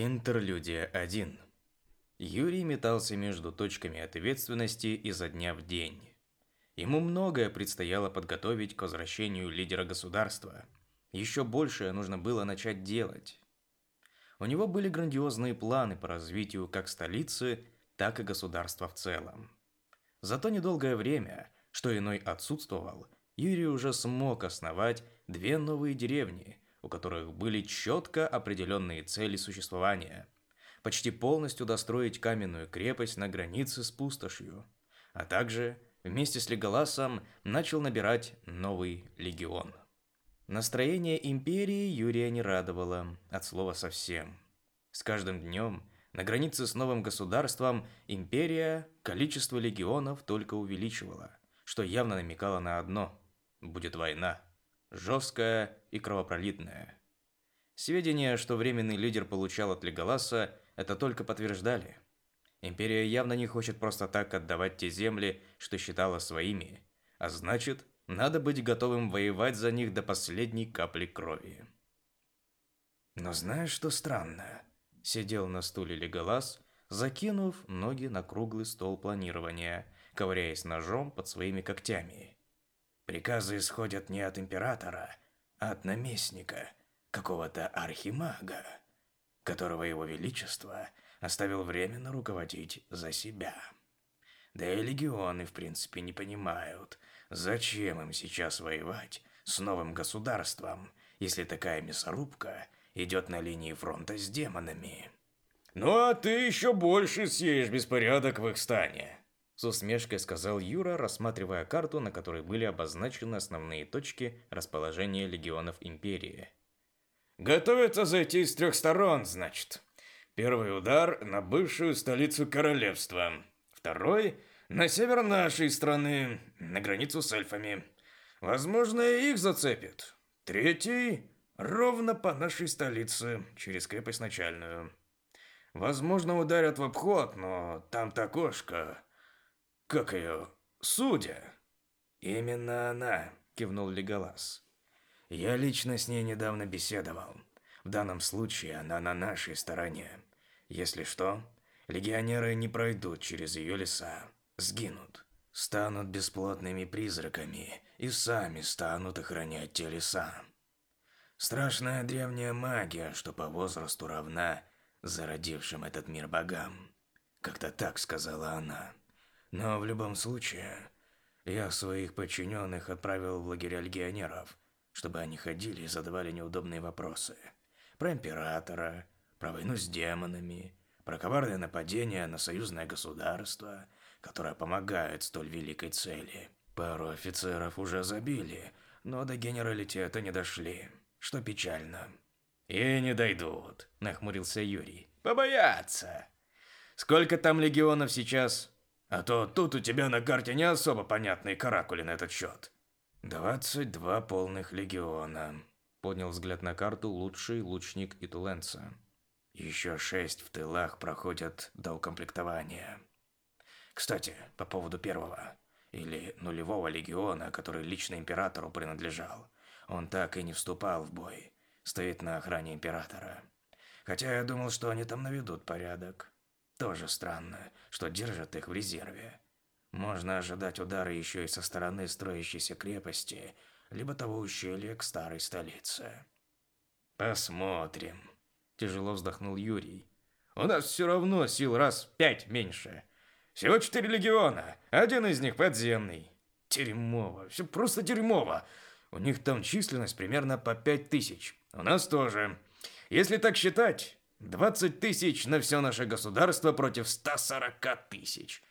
Интерлюдия 1. Юрий метался между точками ответственности изо дня в день. Ему многое предстояло подготовить к возвращению лидера государства. Еще большее нужно было начать делать. У него были грандиозные планы по развитию как столицы, так и государства в целом. За то недолгое время, что иной отсутствовал, Юрий уже смог основать две новые деревни – у которых были четко определенные цели существования. Почти полностью достроить каменную крепость на границе с пустошью, а также вместе с Леголасом начал набирать новый легион. Настроение империи Юрия не радовало, от слова совсем. С каждым днем на границе с новым государством империя количество легионов только увеличивала, что явно намекало на одно – будет война жесткая и кровопролитная. Сведения, что временный лидер получал от Леголаса, это только подтверждали. Империя явно не хочет просто так отдавать те земли, что считала своими, а значит, надо быть готовым воевать за них до последней капли крови. Но знаешь, что странно? Сидел на стуле Леголас, закинув ноги на круглый стол планирования, ковыряясь ножом под своими когтями. Приказы исходят не от императора, а от наместника, какого-то архимага, которого его величество оставил временно руководить за себя. Да и легионы, в принципе, не понимают, зачем им сейчас воевать с новым государством, если такая мясорубка идет на линии фронта с демонами. «Ну а ты еще больше съешь беспорядок в их стане», с усмешкой сказал Юра, рассматривая карту, на которой были обозначены основные точки расположения легионов Империи. «Готовятся зайти с трех сторон, значит. Первый удар на бывшую столицу королевства. Второй – на север нашей страны, на границу с эльфами. Возможно, их зацепит. Третий – ровно по нашей столице, через крепость начальную. Возможно, ударят в обход, но там-то кошка. Как ее? Судя. Именно она, кивнул Леголас. Я лично с ней недавно беседовал. В данном случае она на нашей стороне. Если что, легионеры не пройдут через ее леса, сгинут, станут бесплотными призраками и сами станут охранять те леса. Страшная древняя магия, что по возрасту равна зародившим этот мир богам. Как-то так сказала она. Но в любом случае, я своих подчиненных отправил в лагеря легионеров, чтобы они ходили и задавали неудобные вопросы. Про императора, про войну с демонами, про коварное нападение на союзное государство, которое помогает столь великой цели. Пару офицеров уже забили, но до генералитета не дошли, что печально. «И не дойдут», – нахмурился Юрий. «Побоятся. Сколько там легионов сейчас?» А то тут у тебя на карте не особо понятные каракули на этот счет. «Двадцать два полных легиона», — поднял взгляд на карту лучший лучник Итуленца. «Еще шесть в тылах проходят до укомплектования. Кстати, по поводу первого, или нулевого легиона, который лично императору принадлежал. Он так и не вступал в бой, стоит на охране императора. Хотя я думал, что они там наведут порядок. Тоже странно, что держат их в резерве. Можно ожидать удара еще и со стороны строящейся крепости, либо того ущелья к старой столице. Посмотрим. Тяжело вздохнул Юрий. У нас все равно сил раз в пять меньше. Всего четыре легиона, один из них подземный. Дерьмово, все просто дерьмово. У них там численность примерно по пять тысяч. У нас тоже. Если так считать, 20 тысяч на все наше государство против 140 тысяч.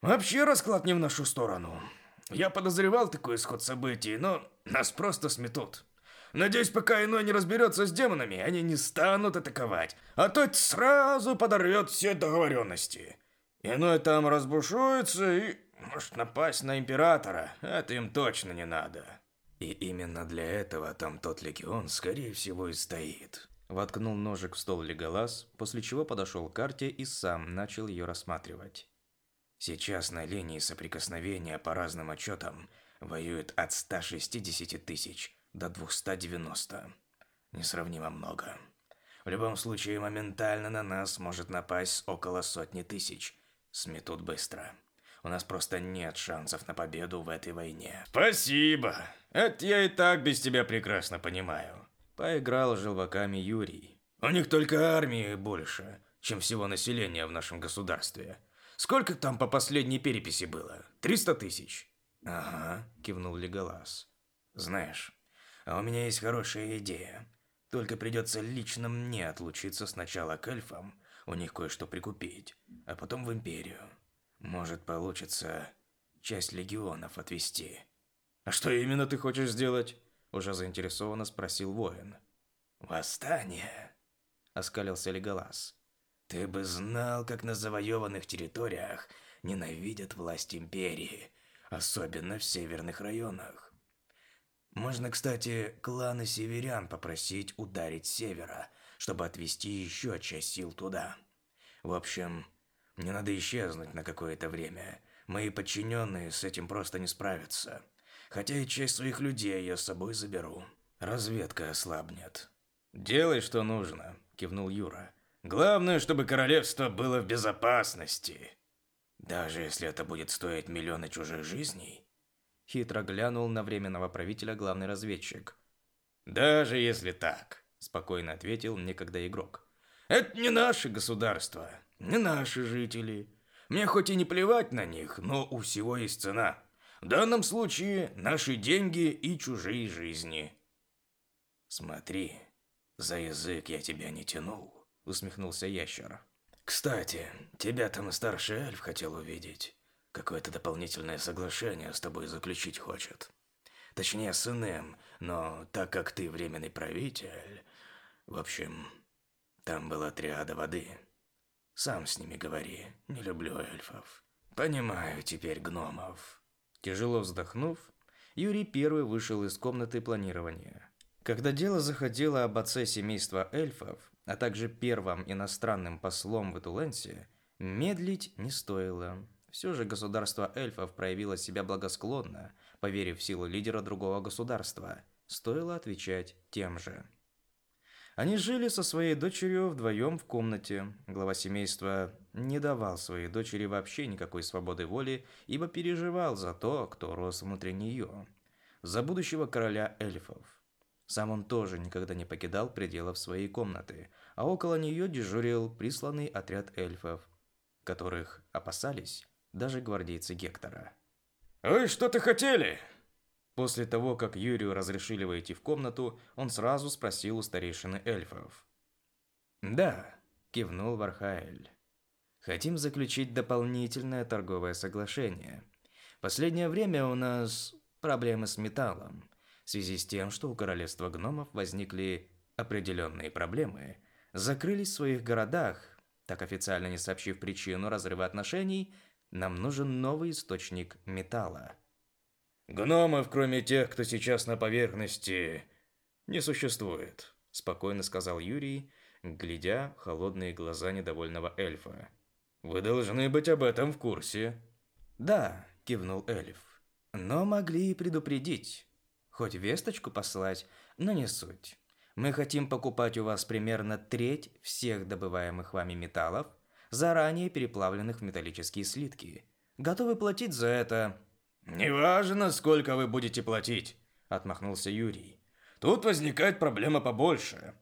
Вообще расклад не в нашу сторону. Я подозревал такой исход событий, но нас просто сметут. Надеюсь, пока иной не разберется с демонами, они не станут атаковать, а тот сразу подорвет все договоренности. Иной там разбушуется и может напасть на императора. Это им точно не надо. И именно для этого там тот легион, скорее всего, и стоит. Воткнул ножик в стол Леголас, после чего подошел к карте и сам начал ее рассматривать. Сейчас на линии соприкосновения по разным отчетам воюет от 160 тысяч до 290. Несравнимо много. В любом случае, моментально на нас может напасть около сотни тысяч. Сметут быстро. У нас просто нет шансов на победу в этой войне. Спасибо. Это я и так без тебя прекрасно понимаю. Поиграл желваками Юрий. У них только армии больше, чем всего населения в нашем государстве. Сколько там по последней переписи было? Триста тысяч? Ага, кивнул Леголас. Знаешь, а у меня есть хорошая идея. Только придется лично мне отлучиться сначала к эльфам, у них кое-что прикупить, а потом в империю. Может, получится часть легионов отвести. А что именно ты хочешь сделать? Уже заинтересованно спросил воин. Восстание, оскалился Леголас. Ты бы знал, как на завоеванных территориях ненавидят власть империи, особенно в северных районах. Можно, кстати, кланы северян попросить ударить с севера, чтобы отвести еще часть сил туда. В общем, мне надо исчезнуть на какое-то время. Мои подчиненные с этим просто не справятся. Хотя и часть своих людей я с собой заберу. Разведка ослабнет. «Делай, что нужно», – кивнул Юра. Главное, чтобы королевство было в безопасности. Даже если это будет стоить миллионы чужих жизней? Хитро глянул на временного правителя главный разведчик. Даже если так, спокойно ответил некогда игрок. Это не наше государство, не наши жители. Мне хоть и не плевать на них, но у всего есть цена. В данном случае наши деньги и чужие жизни. Смотри, за язык я тебя не тянул усмехнулся ящер. Кстати, тебя там старший эльф хотел увидеть. Какое-то дополнительное соглашение с тобой заключить хочет. Точнее, с иным, но так как ты временный правитель... В общем, там была триада воды. Сам с ними говори, не люблю эльфов. Понимаю теперь гномов. Тяжело вздохнув, Юрий первый вышел из комнаты планирования. Когда дело заходило об отце семейства эльфов, а также первым иностранным послом в Этуленсе, медлить не стоило. Все же государство эльфов проявило себя благосклонно, поверив в силу лидера другого государства. Стоило отвечать тем же. Они жили со своей дочерью вдвоем в комнате. Глава семейства не давал своей дочери вообще никакой свободы воли, ибо переживал за то, кто рос внутри нее. За будущего короля эльфов. Сам он тоже никогда не покидал пределов своей комнаты, а около нее дежурил присланный отряд эльфов, которых опасались даже гвардейцы Гектора. «Вы что-то хотели?» После того, как Юрию разрешили войти в комнату, он сразу спросил у старейшины эльфов. «Да», – кивнул Вархаэль. «Хотим заключить дополнительное торговое соглашение. Последнее время у нас проблемы с металлом в связи с тем, что у королевства гномов возникли определенные проблемы, закрылись в своих городах, так официально не сообщив причину разрыва отношений, нам нужен новый источник металла. Гномов, кроме тех, кто сейчас на поверхности, не существует, спокойно сказал Юрий, глядя в холодные глаза недовольного эльфа. Вы должны быть об этом в курсе. Да, кивнул эльф. Но могли и предупредить. Хоть весточку послать, но не суть. Мы хотим покупать у вас примерно треть всех добываемых вами металлов, заранее переплавленных в металлические слитки. Готовы платить за это? Неважно, сколько вы будете платить, отмахнулся Юрий. Тут возникает проблема побольше.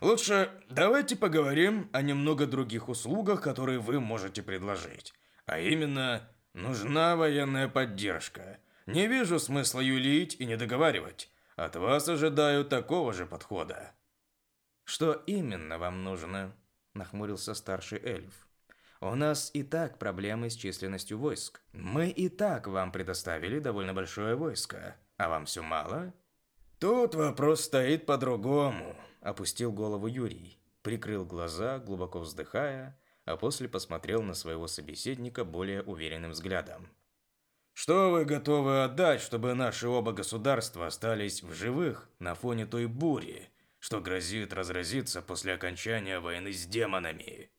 Лучше давайте поговорим о немного других услугах, которые вы можете предложить. А именно, нужна военная поддержка. Не вижу смысла юлить и не договаривать. От вас ожидаю такого же подхода. Что именно вам нужно? нахмурился старший эльф. У нас и так проблемы с численностью войск. Мы и так вам предоставили довольно большое войско, а вам все мало? Тут вопрос стоит по-другому, опустил голову Юрий, прикрыл глаза, глубоко вздыхая, а после посмотрел на своего собеседника более уверенным взглядом. Что вы готовы отдать, чтобы наши оба государства остались в живых на фоне той бури, что грозит разразиться после окончания войны с демонами?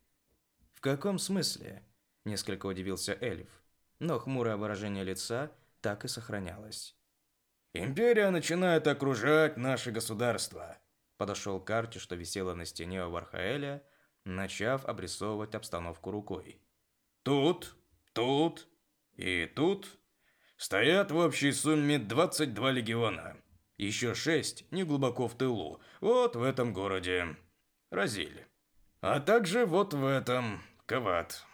В каком смысле? Несколько удивился эльф, но хмурое выражение лица так и сохранялось. Империя начинает окружать наше государство. Подошел к карте, что висела на стене у Вархаэля, начав обрисовывать обстановку рукой. Тут, тут и тут стоят в общей сумме 22 легиона. Еще шесть не глубоко в тылу, вот в этом городе. Разиль. А также вот в этом, Кават.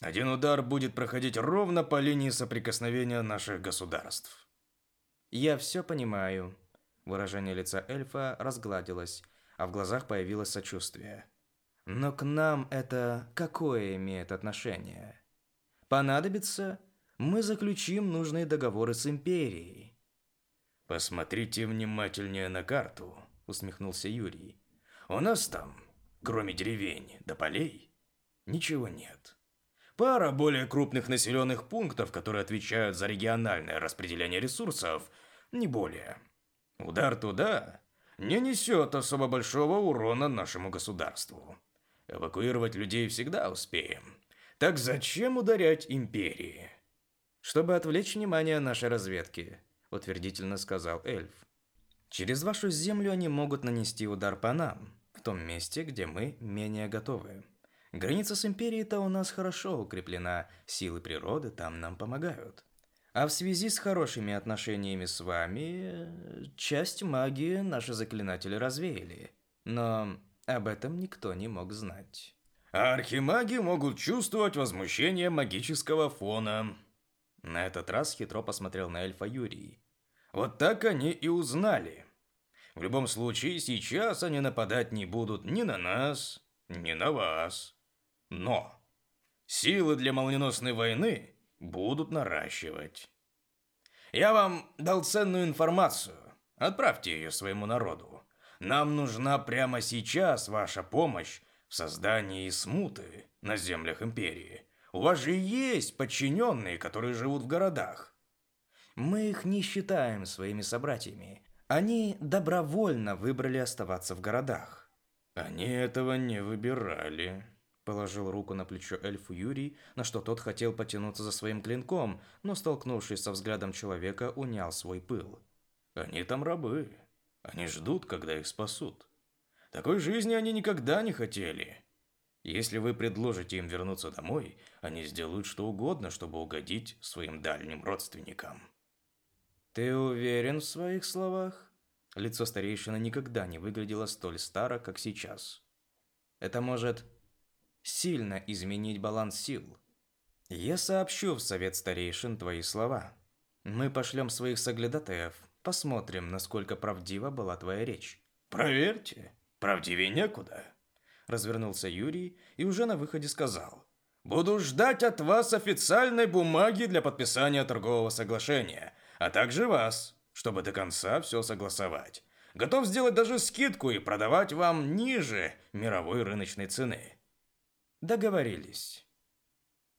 Один удар будет проходить ровно по линии соприкосновения наших государств. Я все понимаю. Выражение лица эльфа разгладилось, а в глазах появилось сочувствие. Но к нам это какое имеет отношение? Понадобится, мы заключим нужные договоры с империей. Посмотрите внимательнее на карту, усмехнулся Юрий. У нас там, кроме деревень до полей, ничего нет. Пара более крупных населенных пунктов, которые отвечают за региональное распределение ресурсов, не более. Удар туда не несет особо большого урона нашему государству. Эвакуировать людей всегда успеем. Так зачем ударять империи? Чтобы отвлечь внимание нашей разведки, утвердительно сказал эльф. Через вашу землю они могут нанести удар по нам, том месте, где мы менее готовы. Граница с империей-то у нас хорошо укреплена, силы природы там нам помогают. А в связи с хорошими отношениями с вами, часть магии наши заклинатели развеяли. Но об этом никто не мог знать. архимаги могут чувствовать возмущение магического фона. На этот раз хитро посмотрел на эльфа Юрий. Вот так они и узнали. В любом случае, сейчас они нападать не будут ни на нас, ни на вас. Но силы для молниеносной войны будут наращивать. Я вам дал ценную информацию. Отправьте ее своему народу. Нам нужна прямо сейчас ваша помощь в создании смуты на землях империи. У вас же есть подчиненные, которые живут в городах. Мы их не считаем своими собратьями. Они добровольно выбрали оставаться в городах. Они этого не выбирали. Положил руку на плечо эльфу Юрий, на что тот хотел потянуться за своим клинком, но, столкнувшись со взглядом человека, унял свой пыл. Они там рабы. Они ждут, когда их спасут. Такой жизни они никогда не хотели. Если вы предложите им вернуться домой, они сделают что угодно, чтобы угодить своим дальним родственникам. Ты уверен в своих словах? Лицо старейшины никогда не выглядело столь старо, как сейчас. Это может сильно изменить баланс сил. Я сообщу в совет старейшин твои слова. Мы пошлем своих соглядатаев, посмотрим, насколько правдива была твоя речь. Проверьте, правдивее некуда. Развернулся Юрий и уже на выходе сказал. Буду ждать от вас официальной бумаги для подписания торгового соглашения, а также вас, чтобы до конца все согласовать. Готов сделать даже скидку и продавать вам ниже мировой рыночной цены. Договорились.